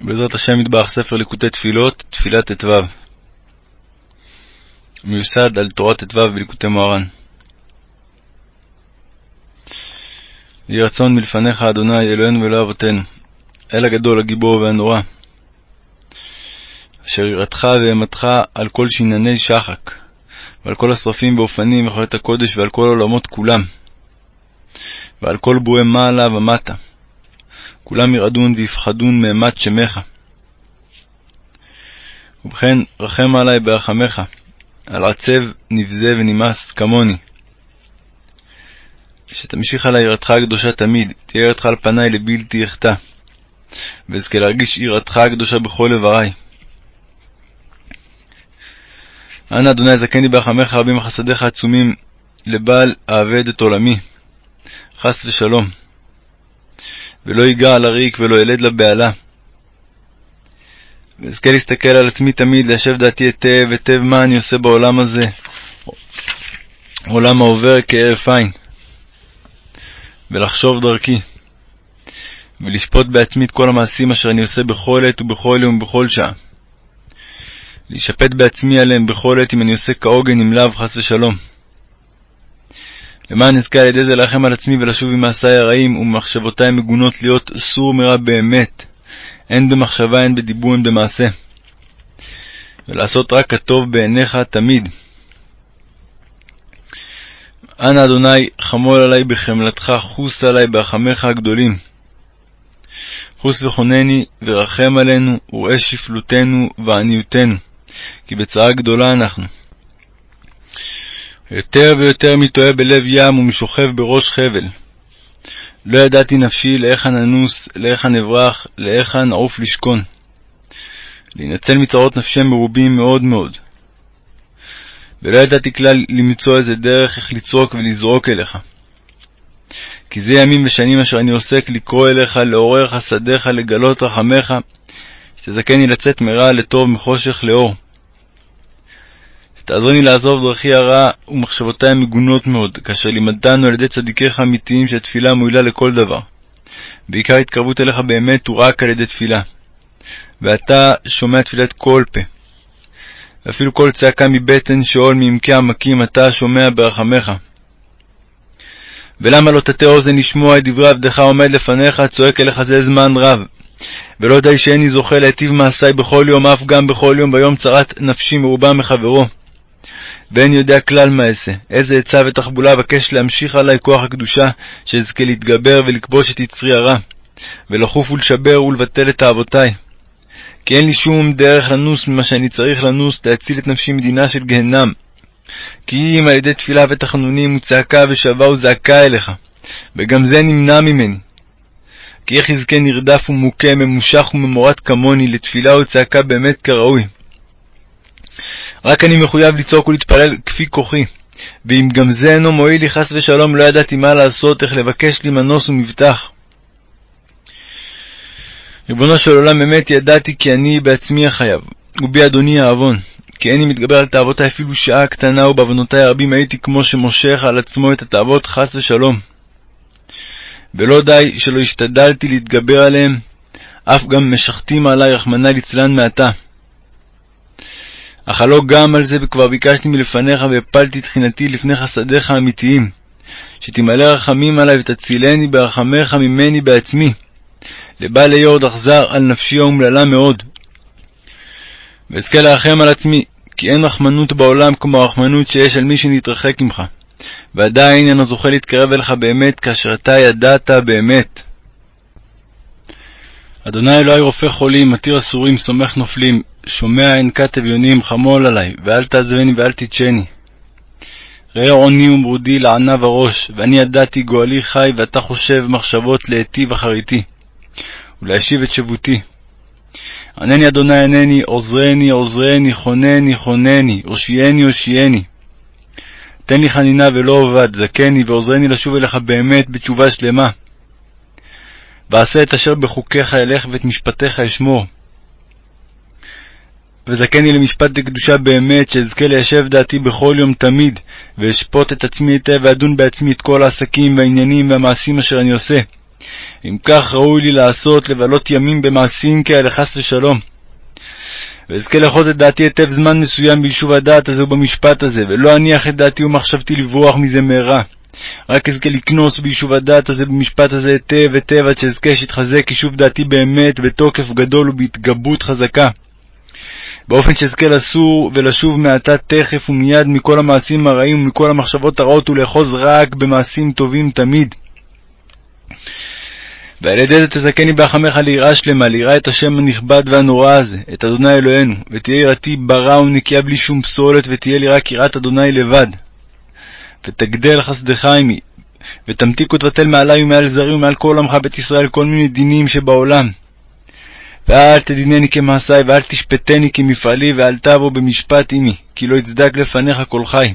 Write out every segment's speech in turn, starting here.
בעזרת השם מטבח ספר ליקוטי תפילות, תפילת ט"ו. מיוסד על תורת ט"ו בליקוטי מוהר"ן. יהי רצון מלפניך, אדוני, אלוהינו ואלוהי אבותינו, אל הגדול, הגיבור והנורא, אשר יראתך ואימתך על כל שינני שחק, ועל כל השרפים ואופנים וחיות הקודש ועל כל העולמות כולם, ועל כל ברואי מעלה ומטה. כולם ירעדון ויפחדון מאימת שמך. ובכן, רחם עלי ברחמך, על עצב, נבזה ונמאס כמוני. שתמשיך עלי יראתך הקדושה תמיד, תהיה יראתך על פניי לבלתי אחטא, ואזכה להרגיש יראתך הקדושה בכל איברי. אנא אדוני זכני ברחמך רבים וחסדיך עצומים, לבל אאבד את עולמי. חס ושלום. ולא ייגע על הריק ולא ילד לבהלה. ואזכה להסתכל על עצמי תמיד, ליישב דעתי היטב היטב מה אני עושה בעולם הזה, עולם העובר כהרף עין, ולחשוב דרכי, ולשפוט בעצמי את כל המעשים אשר אני עושה בכל עת ובכל יום ובכל שעה. להישפט בעצמי עליהם בכל עת אם אני עושה כהוגן אם לאו חס ושלום. למען אזכה על ידי זה להלחם על עצמי ולשוב עם מעשיי הרעים וממחשבותי המגונות להיות סור מרע באמת, הן במחשבה הן בדיבור הן במעשה. ולעשות רק הטוב בעיניך תמיד. אנא אדוני, חמול עלי בחמלתך, חוס עלי ברחמיך הגדולים. חוס וחונני, ורחם עלינו, וראה שפלותנו ועניותנו, כי בצרה גדולה אנחנו. יותר ויותר מתוהה בלב ים ומשוכב בראש חבל. לא ידעתי נפשי להיכן אנוס, להיכן אברח, להיכן נעוף לשכון. להינצל מצרות נפשם מרובים מאוד מאוד. ולא ידעתי כלל למצוא איזה דרך איך לצעוק ולזרוק אליך. כי זה ימים ושנים אשר אני עוסק לקרוא אליך, לעורר חסדיך, לגלות רחמך, שתזכני לצאת מרע לטוב, מחושך לאור. תעזרני לעזוב דרכי הרע ומחשבותי המגונות מאוד, כאשר לימדתנו על ידי צדיקיך האמיתיים שהתפילה מועילה לכל דבר. בעיקר התקרבות אליך באמת הוא רק על ידי תפילה. ואתה שומע תפילת כל פה. ואפילו כל צעקה מבטן שאול מעמקי עמקים אתה שומע ברחמך. ולמה לא תטה אוזן לשמוע את דברי עבדך עומד לפניך, צועק אליך זה זמן רב. ולא די שאיני זוכה להיטיב מעשי בכל יום, אף גם בכל יום ביום צרת נפשי מרובה מחברו. ואין יודע כלל מה אעשה, איזה עצה ותחבולה אבקש להמשיך עלי כוח הקדושה, שאזכה להתגבר ולכבוש את יצרי הרע, ולחוף ולשבר ולבטל את תאוותי. כי אין לי שום דרך לנוס ממה שאני צריך לנוס, להציל את נפשי מדינה של גהנם. כי אם על ידי תפילה ותחנונים וצעקה ושבה וזעקה אליך, וגם זה נמנע ממני. כי איך יזכה נרדף ומוכה, ממושך וממורד כמוני, לתפילה וצעקה באמת כראוי. רק אני מחויב לצעוק ולהתפלל כפי כוחי. ואם גם זה אינו מועיל לי חס ושלום, לא ידעתי מה לעשות, איך לבקש לי מנוס ומבטח. ריבונו של עולם, באמת ידעתי כי אני בעצמי החייב, ובי אדוני העוון. כי איני מתגבר על תאוותי אפילו שעה קטנה, ובעוונותי הרבים הייתי כמו שמושך על עצמו את התאוות חס ושלום. ולא די שלא השתדלתי להתגבר עליהם, אף גם משחתים עלי רחמנא ליצלן מעתה. אך הלא גם על זה וכבר ביקשתי מלפניך והפלתי תחינתי לפני חסדיך האמיתיים, שתמלא רחמים עלי ותצילני ברחמך ממני בעצמי, לבעל יורד אכזר על נפשי האומללה מאוד. ואזכה לרחם על עצמי, כי אין רחמנות בעולם כמו הרחמנות שיש על מי שנתרחק ממך, ועדיין אינו זוכה להתקרב אליך באמת, כאשר אתה ידעת באמת. אדוני אלוהי רופא חולים, מתיר אסורים, סומך נופלים, שומע ענקת אביונים, חמול עלי, ואל תעזבני ואל תתשני. ראה עוני ומרודי לענה וראש, ואני ידעתי גואלי חי, ואתה חושב מחשבות להיטיב אחריתי, ולהשיב את שבותי. ענני אדוני ענני, עוזרני עוזרני, חונני חונני, הושיעני הושיעני. תן לי חנינה ולא אבד, זכני ועוזרני לשוב אליך באמת בתשובה שלמה. ועשה את אשר בחוקיך אלך ואת משפטיך אשמור. וזכני למשפט לקדושה באמת, שאזכה ליישב דעתי בכל יום תמיד, ואשפוט את עצמי היטב ואדון בעצמי את כל העסקים והעניינים והמעשים אשר אני עושה, אם כך ראוי לי לעשות, לבלות ימים במעשים כאלה, חס ושלום. ואזכה לאחוז את דעתי היטב זמן מסוים ביישוב הדעת הזה ובמשפט הזה, ולא אניח את דעתי ומחשבתי לברוח מזה מהרה. רק אזכה לקנוס ביישוב הדעת הזה במשפט הזה היטב היטב, עד שאזכה שיתחזק יישוב דעתי באמת, בתוקף גדול ובהתגברות חזקה. באופן שאזכה לסור ולשוב מעתה תכף ומיד מכל המעשים הרעים ומכל המחשבות הרעות ולאחוז רק במעשים טובים תמיד. ועל ידי זה תזכני בהחמך ליראה שלמה, ליראה את השם הנכבד והנורא הזה, את אדוני אלוהינו, ותהיה יראתי ברא ונקייה בלי שום פסולת, ותהיה לי רק יראת אדוני לבד. ותגדל חסדך עמי, ותמתיק ותבטל מעלי ומעל זרים ומעל כל עמך בית ישראל כל מיני דינים שבעולם. ואל תדינני כמעשי, ואל תשפטני כמפעלי, ואל תבוא במשפט עמי, כי לא יצדק לפניך כל חי.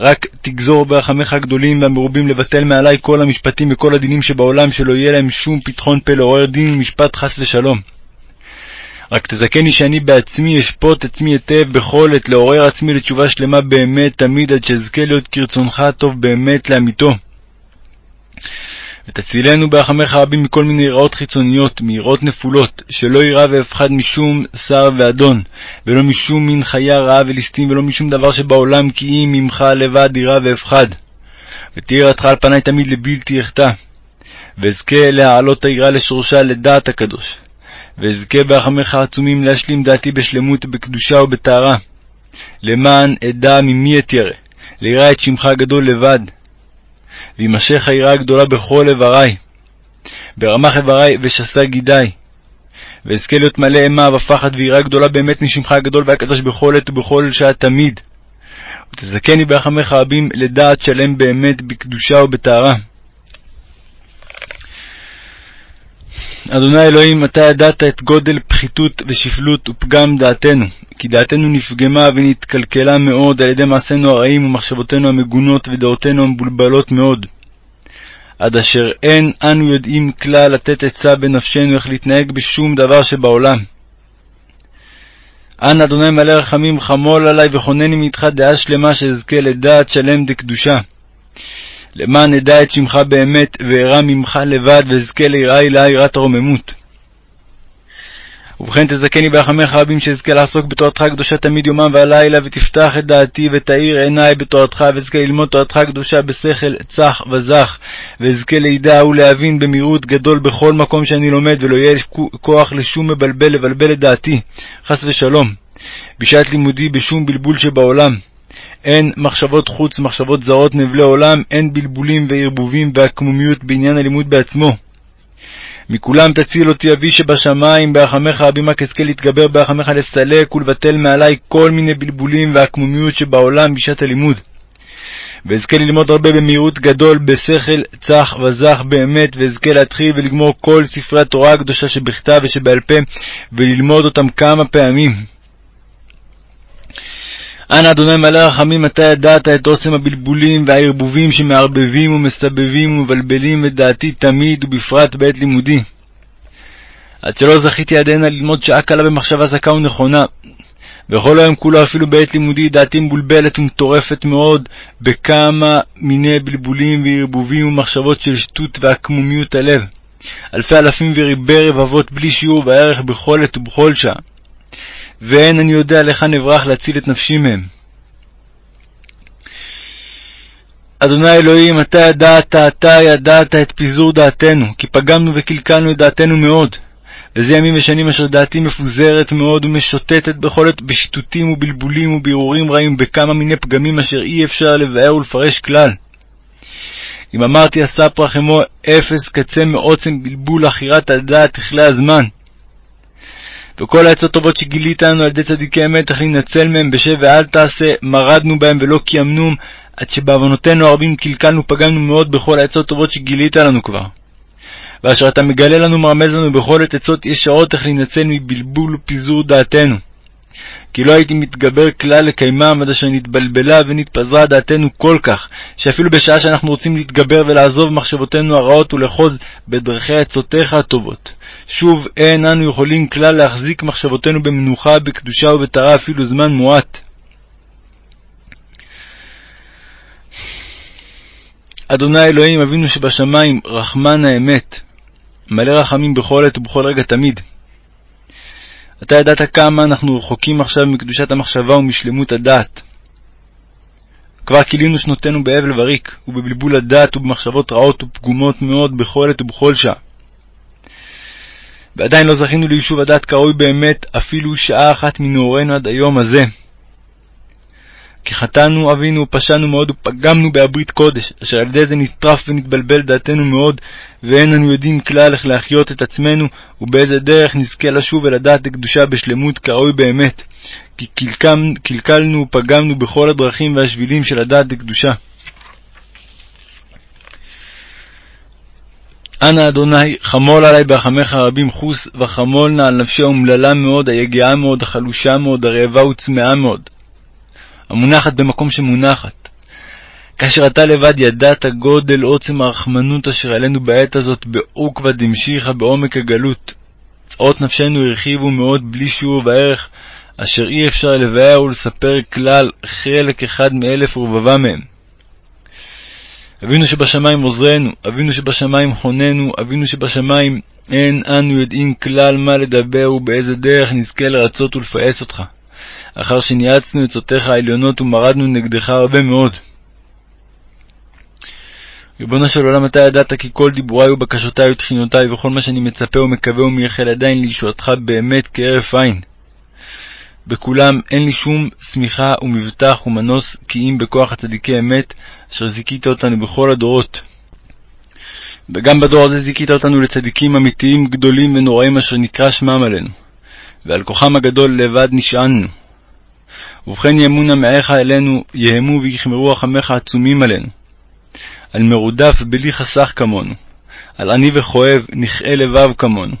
רק תגזור ברחמיך הגדולים והמרובים לבטל מעלי כל המשפטים וכל הדינים שבעולם, שלא יהיה להם שום פתחון פה לעורר דין ומשפט חס ושלום. רק תזכני שאני בעצמי אשפוט עצמי היטב בכל עת, לעורר עצמי לתשובה שלמה באמת תמיד, עד שאזכה להיות כרצונך הטוב באמת לאמיתו. ותצילנו ברחמך רבים מכל מיני יראות חיצוניות, מיראות נפולות, שלא יירא ואפחד משום שר ואדון, ולא משום מין חיה רעה וליסטים, ולא משום דבר שבעולם, כי אם ממך לבד יירא ואפחד. ותהי יראתך על פני תמיד לבלתי אחטא. ואזכה להעלות היראה לשורשה לדעת הקדוש. ואזכה ברחמך העצומים להשלים דעתי בשלמות ובקדושה ובטהרה. למען אדע ממי אתיירא, ליראה את שמך הגדול לבד, וימשך היראה הגדולה בכל איברי. ברמח איברי ושסה גידי. ואזכה להיות מלא אימה ופחד ויראה גדולה באמת משמך הגדול והקדוש בכל עת ובכל שעה תמיד. ותזכני ברחמך רבים לדעת שלם באמת בקדושה ובטהרה. אדוני אלוהים, אתה ידעת את גודל פחיתות ושפלות ופגם דעתנו, כי דעתנו נפגמה ונתקלקלה מאוד על ידי מעשינו הרעים ומחשבותינו המגונות ודעותינו המבולבלות מאוד. עד אשר אין אנו יודעים כלל לתת עצה בנפשנו איך להתנהג בשום דבר שבעולם. אנא אדוני מלא רחמים חמול עלי וכונני מאיתך דעה שלמה שאזכה לדעת שלם דקדושה. למען אדע את שמך באמת, וארא ממך לבד, ואזכה ליראה הילה יראת הרוממות. ובכן תזכני ברחמך רבים שאזכה לעסוק בתורתך הקדושה תמיד יומם והלילה, ותפתח את דעתי ותאיר עיניי בתורתך, ואזכה ללמוד תורתך הקדושה בשכל צח וזך, ואזכה לידע ולהבין במהירות גדול בכל מקום שאני לומד, ולא יהיה כוח לשום מבלבל לבלבל את דעתי, חס ושלום, בשעת לימודי בשום בלבול שבעולם. אין מחשבות חוץ, מחשבות זרות, נבלי עולם, אין בלבולים וערבובים ועקמומיות בעניין הלימוד בעצמו. מכולם תציל אותי אבי שבשמיים, ברחמך רבים רק אזכה להתגבר ברחמך לסלק ולבטל מעלי כל מיני בלבולים ועקמומיות שבעולם בשעת הלימוד. ואזכה ללמוד הרבה במהירות גדול, בשכל צח וזך באמת, ואזכה להתחיל ולגמור כל ספרי התורה הקדושה שבכתב ושבעל פה, וללמוד אותם כמה פעמים. אנא אדוני מלא רחמים, אתה ידעת את עוצם הבלבולים והערבובים שמערבבים ומסבבים ומבלבלים את דעתי תמיד, ובפרט בעת לימודי. עד שלא זכיתי עדנה ללמוד שעה קלה במחשבה זכה ונכונה. וכל היום כולו אפילו בעת לימודי דעתי מבולבלת ומטורפת מאוד בכמה מיני בלבולים וערבובים ומחשבות של שטות ועקמומיות הלב. אלפי אלפים וריבי רבבות בלי שיעור וערך בכל עת ובכל שעה. ואין אני יודע להיכן אברח להציל את נפשי מהם. אדוני אלוהים, אתה ידעת, אתה ידעת את פיזור דעתנו, כי פגמנו וקלקלנו את דעתנו מאוד. וזה ימים ושנים אשר דעתי מפוזרת מאוד ומשוטטת בכל עת בשטותים ובלבולים ובערעורים רעים בכמה מיני פגמים אשר אי אפשר לבאר ולפרש כלל. אם אמרתי הספרא חמו אפס קצה מעוצם בלבול עכירת הדעת תכלה הזמן. וכל העצות הטובות שגילית לנו על ידי צדיקי אמת, איך להינצל מהם בשב ואל תעשה, מרדנו בהם ולא קיימנום, עד שבעוונותינו הרבים קלקלנו פגמנו מאוד בכל העצות הטובות שגילית לנו כבר. ואשר אתה מגלה לנו מרמז לנו בכל עת עצות ישרות איך להינצל מבלבול ופיזור דעתנו. כי לא הייתי מתגבר כלל לקיימם עד אשר נתבלבלה ונתפזרה דעתנו כל כך, שאפילו בשעה שאנחנו רוצים להתגבר ולעזוב מחשבותינו הרעות ולאחוז בדרכי עצותיך הטובות, שוב אין אנו יכולים כלל להחזיק מחשבותינו במנוחה, בקדושה ובטהרה אפילו זמן מועט. אדוני אלוהים אבינו שבשמיים, רחמן האמת, מלא רחמים בכל עת ובכל רגע תמיד. אתה ידעת כמה אנחנו רחוקים עכשיו מקדושת המחשבה ומשלמות הדעת. כבר כילינו שנותינו באבל וריק, ובבלבול הדעת ובמחשבות רעות ופגומות מאוד בכל עת ובכל שעה. ועדיין לא זכינו ליישוב הדעת כראוי באמת, אפילו שעה אחת מנעורינו עד היום הזה. כי חטאנו, אבינו, פשענו מאוד ופגמנו בהברית קודש, אשר על ידי זה נטרף ונתבלבל דעתנו מאוד, ואין אנו יודעים כלל איך להחיות את עצמנו, ובאיזה דרך נזכה לשוב אל הדעת לקדושה בשלמות כראוי באמת. כי קלקלנו, ופגמנו בכל הדרכים והשבילים של הדעת לקדושה. אנא אדוני, חמול עלי ברחמך הרבים חוס, וחמול נא על נפשי האומללה מאוד, היגעה מאוד, החלושה מאוד, הרעבה וצמאה מאוד. המונחת במקום שמונחת. כאשר אתה לבד ידעת גודל עוצם הרחמנות אשר עלינו בעת הזאת בעוקבא דמשיחא בעומק הגלות. צעות נפשנו הרחיבו מאוד בלי שיעור וערך, אשר אי אפשר לבאר ולספר כלל חלק אחד מאלף ורבבה מהם. אבינו שבשמיים עוזרנו, אבינו שבשמיים חוננו, אבינו שבשמיים אין אנו יודעים כלל מה לדבר ובאיזה דרך נזכה לרצות ולפעס אותך. אחר שניאצנו עצותיך העליונות ומרדנו נגדך הרבה מאוד. ריבונו של עולם, אתה ידעת כי כל דיבורי ובקשותי ותחינותי וכל מה שאני מצפה ומקווה ומייחל עדיין לישועתך באמת כהרף עין. בכולם אין לי שום שמיכה ומבטח ומנוס כי אם בכוח הצדיקי אמת, אשר זיכית אותנו בכל הדורות. וגם בדור הזה זיכית אותנו לצדיקים אמיתיים גדולים ונוראים אשר נקרא שמם עלינו, ועל כוחם הגדול לבד נשענו. ובכן יאמונה מעיך אלינו, יהמו ויכמרו רחמך עצומים עלינו. על מרודף בלי חסך כמונו, על עני וכואב, נכאה לבב כמונו.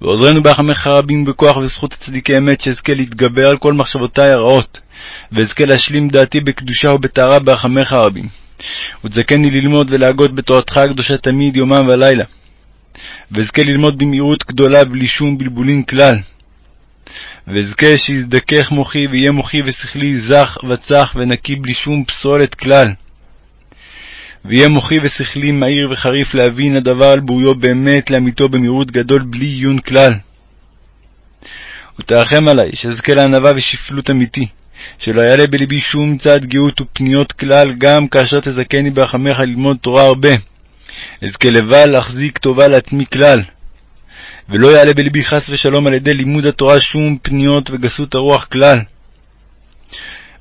ועוזרנו ברחמך רבים בכוח וזכות הצדיקי אמת, שאזכה להתגבר על כל מחשבותי הרעות, ואזכה להשלים דעתי בקדושה ובטהרה ברחמך רבים. ותזכני ללמוד ולהגות בתורתך הקדושה תמיד, יומם ולילה. ואזכה ללמוד במהירות גדולה בלי שום בלבולים כלל. ואזכה שיזדכך מוחי ויהיה מוחי ושכלי זך וצח ונקי בלי שום פסולת כלל. ויהיה מוחי ושכלי מהיר וחריף להבין הדבר על בוריו באמת לאמיתו במהירות גדול בלי עיון כלל. ותרחם עלי, שאזכה לענווה ושפלות אמיתי, שלא יעלה בלבי שום צעד גאות ופניות כלל, גם כאשר תזכני ברחמך ללמוד תורה הרבה. אזכה לבד להחזיק טובה לעצמי כלל. ולא יעלה בלבי חס ושלום על ידי לימוד התורה שום פניות וגסות הרוח כלל.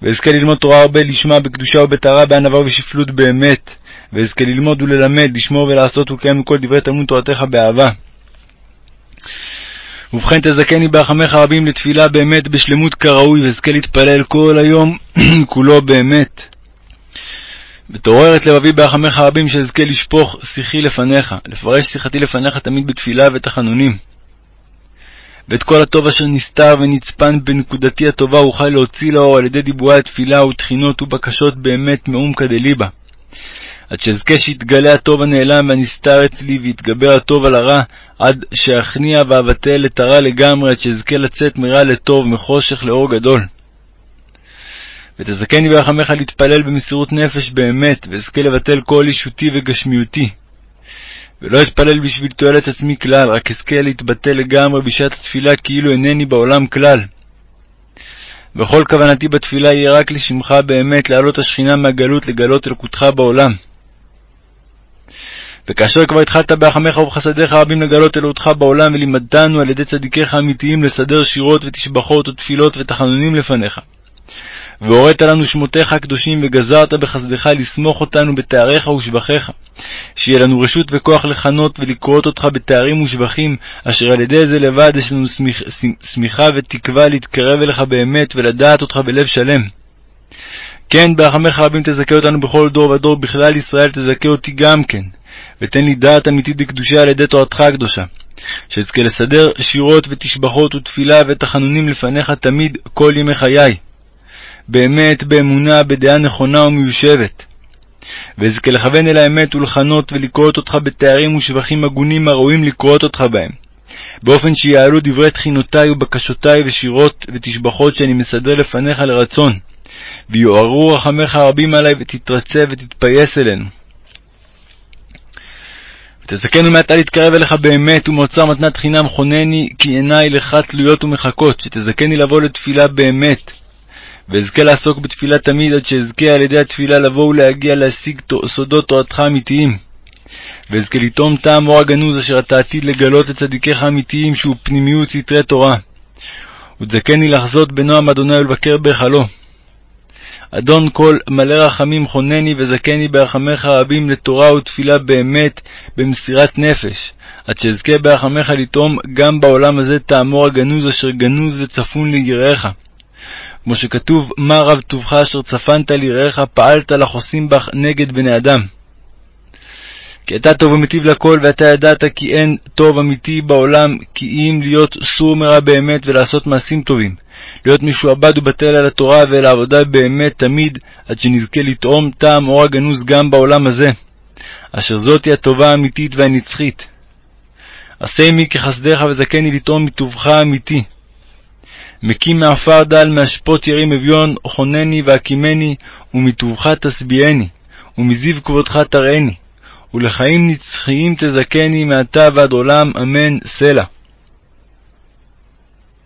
ואזכה ללמוד תורה הרבה לשמה בקדושה ובטהרה, בענווה ובשפלות באמת, ואזכה ללמוד וללמד, לשמור ולעשות ולקיים כל דברי תלמוד תורתך באהבה. ובכן תזכני ברחמך רבים לתפילה באמת בשלמות כראוי, ואזכה להתפלל כל היום כולו באמת. ותעורר את לבבי ברחמך רבים שאזכה לשפוך שיחי לפניך, לפרש שיחתי לפניך תמיד בתפילה ותחנונים. ואת כל הטוב אשר נסתר ונצפן בנקודתי הטובה אוכל להוציא לאור על ידי דיבורי התפילה ותחינות ובקשות באמת מעומקא דליבה. עד שאזכה שיתגלה הטוב הנעלם והנסתר אצלי, ויתגבר הטוב על הרע, עד שאכניע ואבטל את הרע לגמרי, עד שאזכה לצאת מרע לטוב, מחושך לאור גדול. ותזכני ברחמך להתפלל במסירות נפש באמת, ואזכה לבטל כל אישותי וגשמיותי. ולא אתפלל בשביל תועלת עצמי כלל, רק אזכה להתבטל לגמרי בשעת התפילה כאילו אינני בעולם כלל. וכל כוונתי בתפילה יהיה רק לשמך באמת, להעלות השכינה מהגלות, לגלות אלוקותך בעולם. וכאשר כבר התחלת בהחמך ובחסדיך רבים לגלות אלוהותך בעולם, ולימדתנו על ידי צדיקיך האמיתיים לסדר שירות ותשבחות ותפילות ותחנונים לפניך. והורית לנו שמותיך הקדושים, וגזרת בחסדך לסמוך אותנו בתאריך ושבחיך, שיהיה לנו רשות וכוח לכנות ולקרות אותך בתארים ושבחים, אשר על ידי זה לבד יש לנו שמיכה ותקווה להתקרב אליך באמת ולדעת אותך בלב שלם. כן, ברחמך רבים תזכה אותנו בכל דור ודור, בכלל ישראל תזכה אותי גם כן, ותן לי דעת אמיתית לקדושה על ידי תורתך הקדושה. שאזכה לסדר שירות ותשבחות ותפילה ותחנונים לפניך תמיד כל ימי חיי. באמת באמונה, בדעה נכונה ומיושבת. ואזכה לכוון אל האמת ולכנות ולקרות אותך בתארים ושבחים הגונים הראויים לקרות אותך בהם, באופן שיעלו דברי תחינותי ובקשותי ושירות ותשבחות שאני מסדר לפניך לרצון, ויוערו רחמך הרבים עלי ותתרצה ותתפייס אלינו. ותזכנו מעתה להתקרב אליך באמת, ומאוצר מתנת חינם חונני, כי עיניי לך תלויות ומחכות, שתזכני לבוא לתפילה באמת. ואזכה לעסוק בתפילה תמיד, עד שאזכה על ידי התפילה לבוא ולהגיע להשיג סודות תורתך האמיתיים. ואזכה לטעום טעם אור הגנוז אשר אתה עתיד לגלות לצדיקיך האמיתיים, שהוא פנימיות סתרי תורה. ותזכני לחזות בנועם אדוני ולבקר בהיכלו. אדון כל מלא רחמים חונני וזכני ברחמך רבים לתורה ותפילה באמת במסירת נפש, עד שאזכה ברחמך לטעום גם בעולם הזה טעמו הגנוז אשר גנוז וצפון ליראיך. כמו שכתוב, מה רב טובך אשר צפנת ליראיך, פעלת לחוסים בך נגד בני אדם. כי אתה טוב ומיטיב לכל, ואתה ידעת כי אין טוב אמיתי בעולם, כי אם להיות סור מרע באמת ולעשות מעשים טובים, להיות משועבד ובטל על התורה ואל העבודה באמת תמיד, עד שנזכה לטעום טעם אור הגנוז גם בעולם הזה, אשר זאתי הטובה האמיתית והנצחית. עשה עמי כחסדך וזכני לטעום מטובך האמיתי. מקים מעפר דל, מאשפות ירים אביון, חונני והקימני, ומטובך תשביעני, ומזיו כבודך תראני. ולחיים נצחיים תזכני מעתה ועד עולם, אמן, סלע.